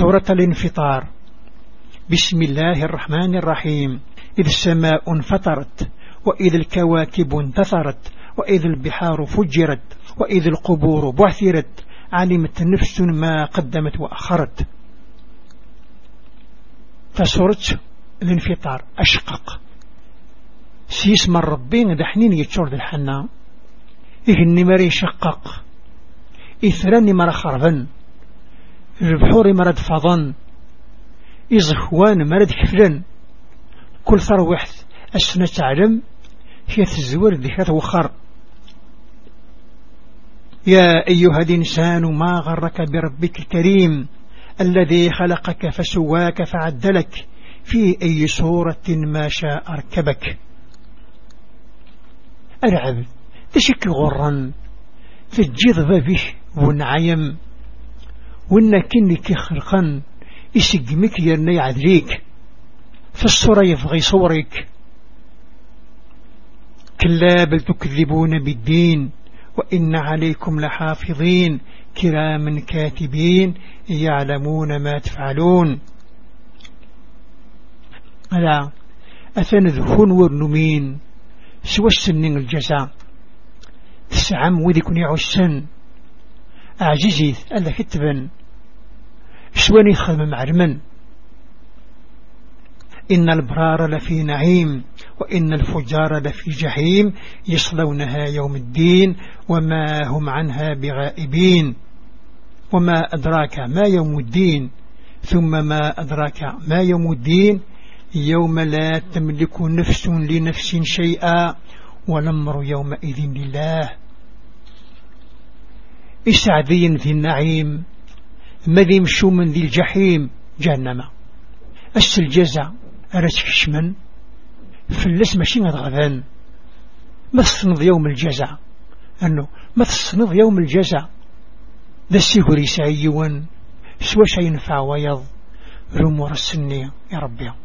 سورة الانفطار. بسم الله الرحمن الرحيم. إذ السماء انفطرت وإذ الكواكب انتثرت وإذ البحار فجرت وإذ القبور بعثرت علمت نفس ما قدمت وأخرت. فسورة الانفطار أشقق. سيس من ربين دحنين يتشور الحنا إيه النمر يشقق إثران مر خربا البحور مرد فضن إزخوان مرد كفلن كل ثروحث أسنة تعلم هي تزور ذكرة وخر يا أيها الإنسان ما غرك بربك الكريم الذي خلقك فسواك فعدلك في أي صورة ما شاء أركبك. العبد تشك غرا تجذب به ونعيم. ونكنك خلقا يسقمك يرني عذريك. فالصورة يفغي صورك. كلا بل تكذبون بالدين وإن عليكم لحافظين. كراما كاتبين يعلمون ما تفعلون. ألا أثنذهون ورنمين. سوى السن الجزاء. تسعم وذكني عسن أعجزيث ألا كتبا سواني خدم معرمن إن البرار لفي نعيم وإن الفجار لفي جحيم يصلونها يوم الدين وما هم عنها بغائبين. وما أدراك ما يوم الدين؟ ثم ما أدراك ما يوم الدين؟ يوم لا تملك نفس لنفس شيئا والأمر يومئذ لله. إسعدين ذي النعيم؟ مذي مشوم ذي الجحيم؟ جهنم. السلجزة أرسك شمن فلس ماشي غضغذان ما تصنض يوم الجزع؟ أنه ما تصنض يوم الجزع. ذا السيهوري سعيوان سوى شيء ينفع ويض. الأمور السنية يا ربي.